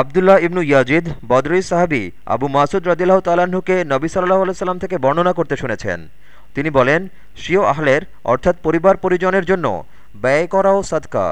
আবদুল্লাহ ইবনু Yazid, বদরি সাহাবি আবু মাসুদ রদিল্লাহ তালাহুকে নবী সাল্লাহ সাল্লাম থেকে বর্ণনা করতে শুনেছেন। তিনি বলেন শিও আহলের, অর্থাৎ পরিবার পরিজনের জন্য ব্যয় করাও সাদকা।